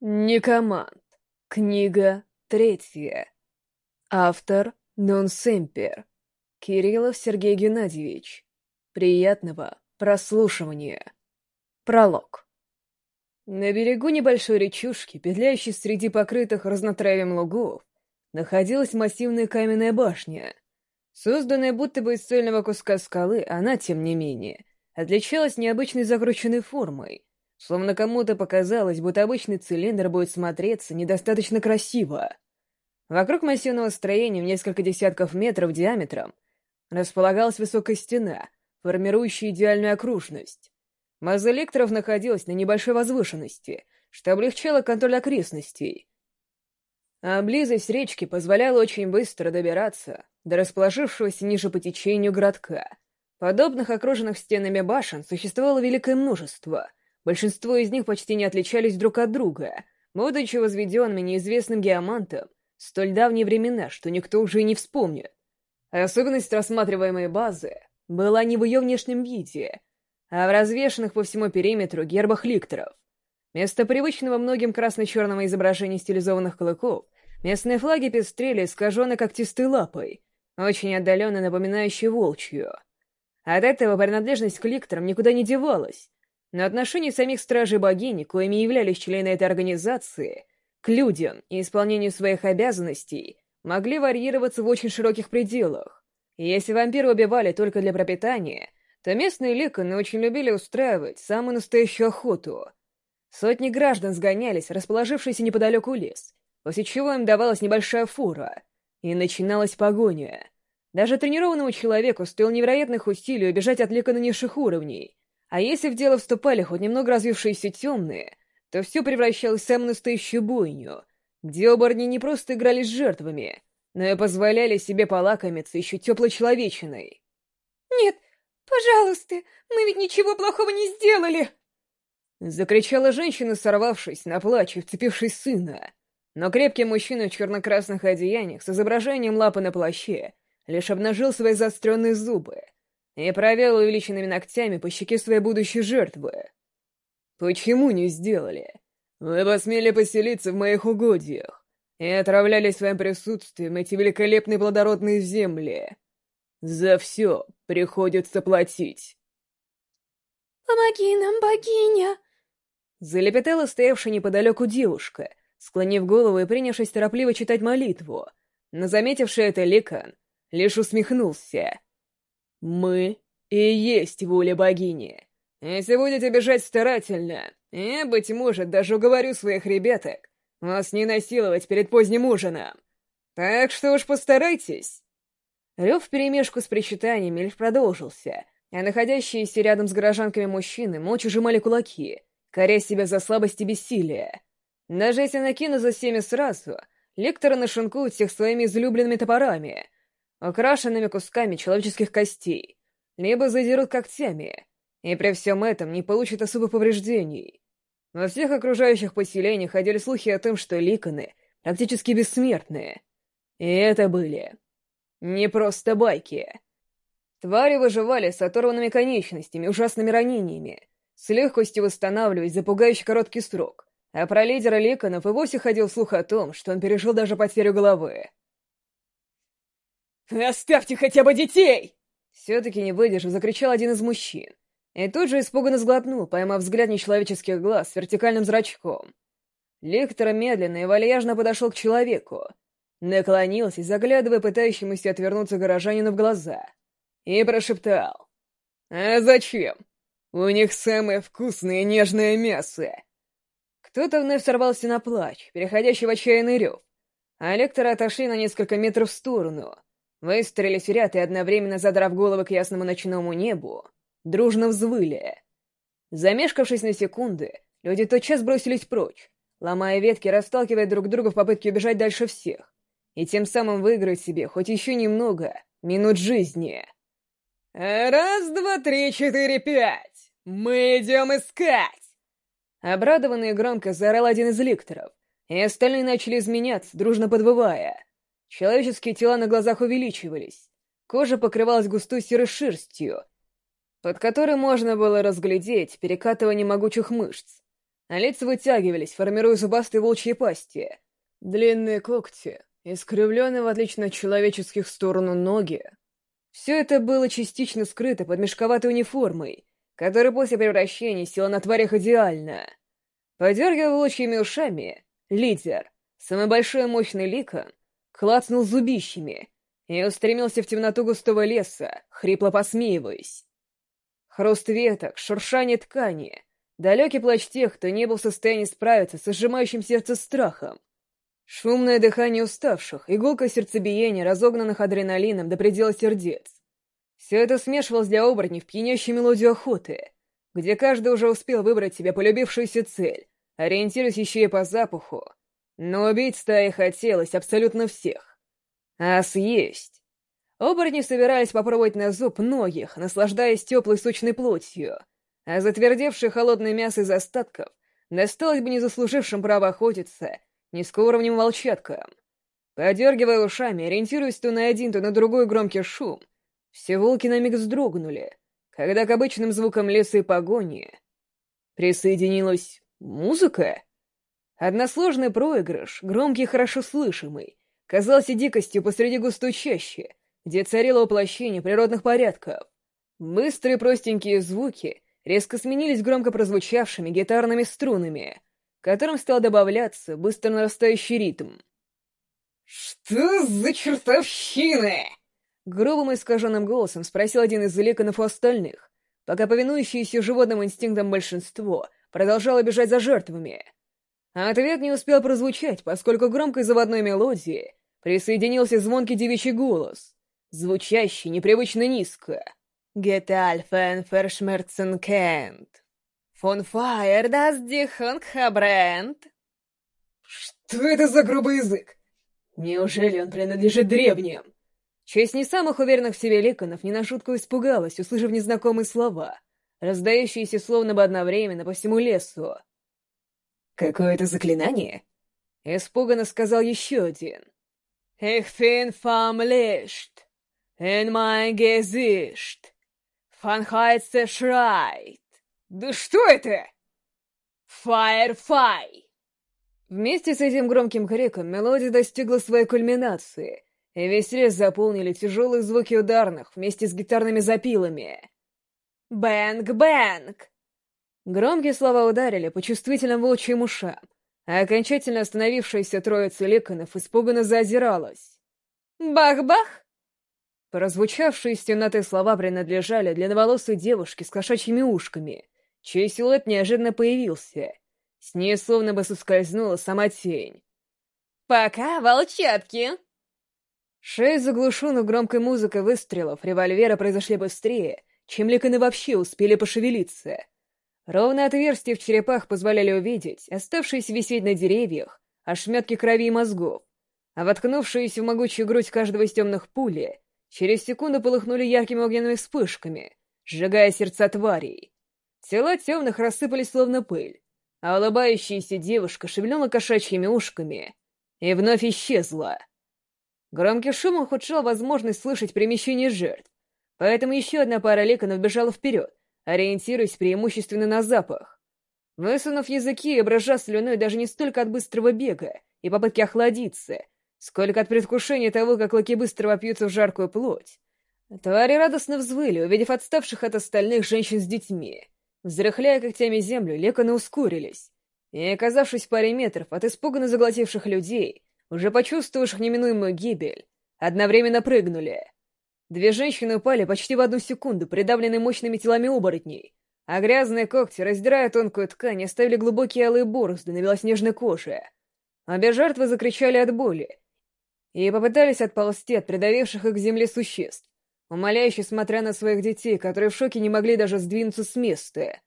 Некоманд. Книга третья. Автор Нон Семпер. Кириллов Сергей Геннадьевич. Приятного прослушивания. Пролог. На берегу небольшой речушки, петляющей среди покрытых разнотравием лугов, находилась массивная каменная башня. Созданная будто бы из цельного куска скалы, она, тем не менее, отличалась необычной закрученной формой, Словно кому-то показалось, будто обычный цилиндр будет смотреться недостаточно красиво. Вокруг массивного строения в несколько десятков метров диаметром располагалась высокая стена, формирующая идеальную окружность. База лекторов находилась на небольшой возвышенности, что облегчало контроль окрестностей. А близость речки позволяла очень быстро добираться до расположившегося ниже по течению городка. Подобных окруженных стенами башен существовало великое множество — Большинство из них почти не отличались друг от друга, будучи возведенными неизвестным геомантом столь давние времена, что никто уже и не вспомнит. Особенность рассматриваемой базы была не в ее внешнем виде, а в развешанных по всему периметру гербах ликторов. Вместо привычного многим красно-черного изображения стилизованных клыков, местные флаги пестрели искаженной когтистой лапой, очень отдаленно напоминающей волчью. От этого принадлежность к ликторам никуда не девалась, но отношение самих стражей богини, коими являлись члены этой организации, к людям и исполнению своих обязанностей могли варьироваться в очень широких пределах. если вампиры убивали только для пропитания, то местные ликоны очень любили устраивать самую настоящую охоту. Сотни граждан сгонялись, расположившийся неподалеку лес, после чего им давалась небольшая фура, и начиналась погоня. Даже тренированному человеку стоило невероятных усилий убежать от ликона низших уровней, а если в дело вступали хоть немного развившиеся темные, то все превращалось в самую настоящую бойню, где оборни не просто играли с жертвами, но и позволяли себе полакомиться еще теплой человечиной. «Нет, пожалуйста, мы ведь ничего плохого не сделали!» Закричала женщина, сорвавшись на плач и вцепившись сына. Но крепкий мужчина в черно-красных одеяниях с изображением лапы на плаще лишь обнажил свои заостренные зубы — и провел увеличенными ногтями по щеке своей будущей жертвы. «Почему не сделали? Вы посмели поселиться в моих угодьях и отравляли своим присутствием эти великолепные плодородные земли. За все приходится платить». «Помоги нам, богиня!» Залепетала стоявшая неподалеку девушка, склонив голову и принявшись торопливо читать молитву. Но заметивший это Ликан лишь усмехнулся. Мы и есть воля богини. Если будете бежать старательно, я, быть может, даже уговорю своих ребяток вас не насиловать перед поздним ужином. Так что уж постарайтесь. Рев вперемешку с причитаниями лишь продолжился, а находящиеся рядом с горожанками мужчины молча сжимали кулаки, коря себя за слабость и бессилие. Даже если накину за всеми сразу, лекторы нашинкуют всех своими излюбленными топорами — украшенными кусками человеческих костей, либо задерут когтями, и при всем этом не получат особых повреждений. Во всех окружающих поселениях ходили слухи о том, что ликоны практически бессмертные. И это были не просто байки. Твари выживали с оторванными конечностями, ужасными ранениями, с легкостью восстанавливаясь за пугающий короткий срок, а про лидера ликонов и вовсе ходил слух о том, что он пережил даже потерю головы. «Оставьте хотя бы детей!» Все-таки не выдержав, закричал один из мужчин. И тут же испуганно сглотнул, поймав взгляд нечеловеческих глаз с вертикальным зрачком. Лектор медленно и вальяжно подошел к человеку, наклонился, заглядывая пытающемуся отвернуться горожанину в глаза, и прошептал. «А зачем? У них самое вкусное и нежное мясо!» Кто-то вновь сорвался на плач, переходящий в отчаянный рев, а лектора отошли на несколько метров в сторону — Выстроились в ряд и одновременно задрав головы к ясному ночному небу, дружно взвыли. Замешкавшись на секунды, люди тотчас бросились прочь, ломая ветки, расталкивая друг друга в попытке убежать дальше всех, и тем самым выиграть себе хоть еще немного минут жизни. «Раз, два, три, четыре, пять! Мы идем искать!» Обрадованный громко заорал один из ликторов, и остальные начали изменяться, дружно подвывая — Человеческие тела на глазах увеличивались. Кожа покрывалась густой серой шерстью, под которой можно было разглядеть перекатывание могучих мышц. а лица вытягивались, формируя зубастые волчьи пасти. Длинные когти, искривленные в отлично от человеческих сторону ноги. Все это было частично скрыто под мешковатой униформой, которая после превращения села на тварях идеально. Подергивая волчьими ушами, лидер, самый большой и мощный ликон, клацнул зубищами и устремился в темноту густого леса, хрипло посмеиваясь. Хруст веток, шуршание ткани, далекий плач тех, кто не был в состоянии справиться с сжимающим сердце страхом. Шумное дыхание уставших, иголка сердцебиения, разогнанных адреналином до предела сердец. Все это смешивалось для оборотней в пьянящую мелодию охоты, где каждый уже успел выбрать себе полюбившуюся цель, ориентируясь еще и по запаху, но убить стаи хотелось абсолютно всех. А съесть... Оборотни собирались попробовать на зуб многих, наслаждаясь теплой сочной плотью, а затвердевшее холодное мясо из остатков досталось бы не заслужившим право охотиться низкоуровневым волчаткам. Подергивая ушами, ориентируясь то на один, то на другой громкий шум, все волки на миг вздрогнули, когда к обычным звукам леса и погони присоединилась музыка. Односложный проигрыш, громкий и хорошо слышимый, казался дикостью посреди густой чащи, где царило воплощение природных порядков. Быстрые простенькие звуки резко сменились громко прозвучавшими гитарными струнами, которым стал добавляться быстро нарастающий ритм. «Что за чертовщина?» Грубым искаженным голосом спросил один из ликонов у остальных, пока повинующееся животным инстинктам большинство продолжало бежать за жертвами — Ответ не успел прозвучать, поскольку громкой заводной мелодии присоединился звонкий девичий голос, звучащий непривычно низко. «Гетальфен фершмерцен кент. Фон фаер дас дихонг хабренд». «Что это за грубый язык? Неужели он принадлежит древним?» Честь не самых уверенных в себе ликонов не на шутку испугалась, услышав незнакомые слова, раздающиеся словно бы одновременно по всему лесу. «Какое-то заклинание?» — испуганно сказал еще один. «Ich bin vom Licht, in mein Gesicht, von Heize schreit». «Да что это?» «Firefly!» Вместе с этим громким криком мелодия достигла своей кульминации, и весь лес заполнили тяжелые звуки ударных вместе с гитарными запилами. «Bang-bang!» Громкие слова ударили по чувствительным волчьим ушам, а окончательно остановившаяся троица ликонов испуганно заозиралась. «Бах-бах!» Прозвучавшие из темноты слова принадлежали длинноволосой девушке с кошачьими ушками, чей силуэт неожиданно появился. С ней словно бы соскользнула сама тень. «Пока, волчатки!» Шесть заглушенных громкой музыкой выстрелов револьвера произошли быстрее, чем ликоны вообще успели пошевелиться — Ровно отверстия в черепах позволяли увидеть оставшиеся висеть на деревьях ошметки крови и мозгов, а воткнувшиеся в могучую грудь каждого из темных пули через секунду полыхнули яркими огненными вспышками, сжигая сердца тварей. Тела темных рассыпались словно пыль, а улыбающаяся девушка шевельнула кошачьими ушками и вновь исчезла. Громкий шум ухудшал возможность слышать перемещение жертв, поэтому еще одна пара леконов бежала вперед, ориентируясь преимущественно на запах. Высунув языки и брожа слюной даже не столько от быстрого бега и попытки охладиться, сколько от предвкушения того, как лаки быстро вопьются в жаркую плоть, твари радостно взвыли, увидев отставших от остальных женщин с детьми. Взрыхляя когтями землю, леконы ускорились, и, оказавшись в паре метров от испуганно заглотивших людей, уже почувствовавших неминуемую гибель, одновременно прыгнули — Две женщины упали почти в одну секунду, придавленные мощными телами оборотней, а грязные когти, раздирая тонкую ткань, оставили глубокие алые борозды на белоснежной коже. Обе жертвы закричали от боли и попытались отползти от придавивших их к земле существ, умоляюще смотря на своих детей, которые в шоке не могли даже сдвинуться с места.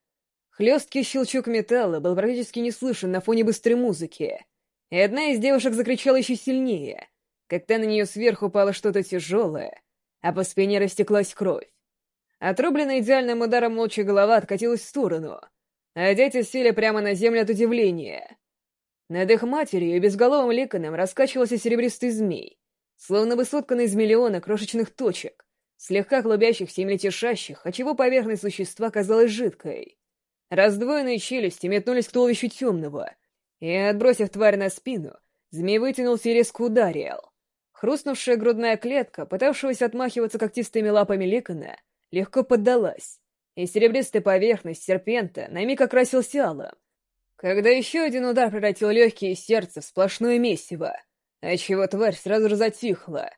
Хлесткий щелчок металла был практически не слышен на фоне быстрой музыки, и одна из девушек закричала еще сильнее, когда на нее сверху упало что-то тяжелое, а по спине растеклась кровь. Отрубленная идеальным ударом молча голова откатилась в сторону, а дети сели прямо на землю от удивления. Над их матерью и безголовым ликаном раскачивался серебристый змей, словно бы сотканный из миллиона крошечных точек, слегка клубящихся и млетешащих, отчего поверхность существа казалась жидкой. Раздвоенные челюсти метнулись к туловищу темного, и, отбросив тварь на спину, змей вытянулся и резко ударил. Хрустнувшая грудная клетка, пытавшегося отмахиваться когтистыми лапами Ликона, легко поддалась, и серебристая поверхность серпента на миг окрасился алым, когда еще один удар превратил легкие сердце в сплошное месиво, отчего тварь сразу же затихла.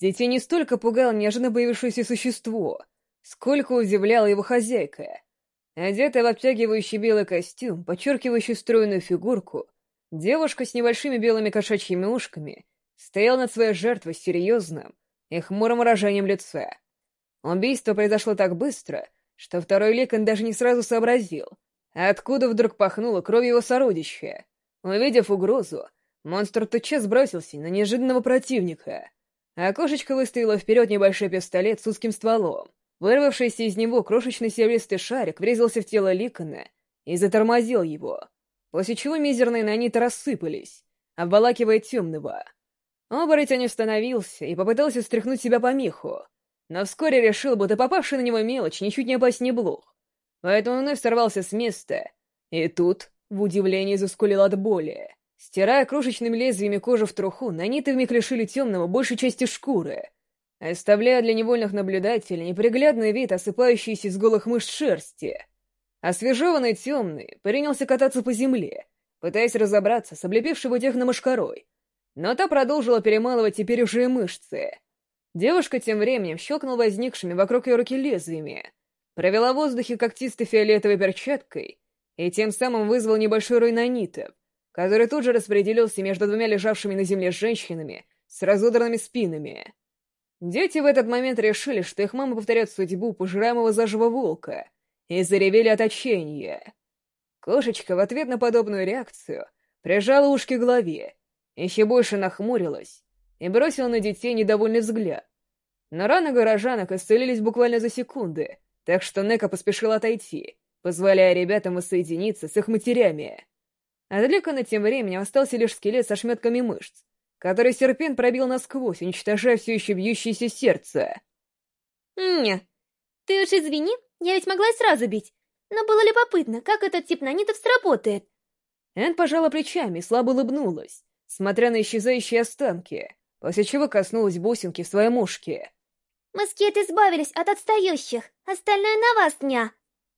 Детей не столько пугало неожиданно появившееся существо, сколько удивляла его хозяйка. Одетая в обтягивающий белый костюм, подчеркивающий стройную фигурку, девушка с небольшими белыми кошачьими ушками стояла над своей жертвой серьезным и хмурым выражением лица. Убийство произошло так быстро, что второй Ликон даже не сразу сообразил — Откуда вдруг пахнуло кровью его сородища? Увидев угрозу, монстр тотчас бросился на неожиданного противника. А кошечка выставила вперед небольшой пистолет с узким стволом. Вырвавшийся из него крошечный серебристый шарик врезался в тело Ликона и затормозил его, после чего мизерные наниты рассыпались, обволакивая темного. Оборотень остановился и попытался стряхнуть себя по меху, но вскоре решил, будто попавший на него мелочь ничуть не опаснее блох поэтому вновь сорвался с места. И тут, в удивлении, заскулил от боли. Стирая крошечными лезвиями кожу в труху, наниты вмиг лишили темного большей части шкуры, оставляя для невольных наблюдателей неприглядный вид осыпающейся из голых мышц шерсти. Освежеванный темный принялся кататься по земле, пытаясь разобраться с облепившей его техномошкарой, но та продолжила перемалывать теперь уже мышцы. Девушка тем временем щелкнула возникшими вокруг ее руки лезвиями, провела в воздухе когтистой фиолетовой перчаткой и тем самым вызвал небольшой рой нанитов, который тут же распределился между двумя лежавшими на земле женщинами с разодранными спинами. Дети в этот момент решили, что их мама повторяет судьбу пожираемого заживо волка, и заревели от отчаяния. Кошечка в ответ на подобную реакцию прижала ушки к голове, еще больше нахмурилась и бросила на детей недовольный взгляд. Но раны горожанок исцелились буквально за секунды, так что Нека поспешил отойти, позволяя ребятам воссоединиться с их матерями. От Ликона тем временем остался лишь скелет со шметками мышц, который серпент пробил насквозь, уничтожая все еще бьющееся сердце. «Не, ты уж извини, я ведь могла сразу бить, но было любопытно, как этот тип нанитов сработает». Энн пожала плечами и слабо улыбнулась, смотря на исчезающие останки, после чего коснулась бусинки в своей мушке. Мы с избавились от отстающих. Остальное на вас, дня.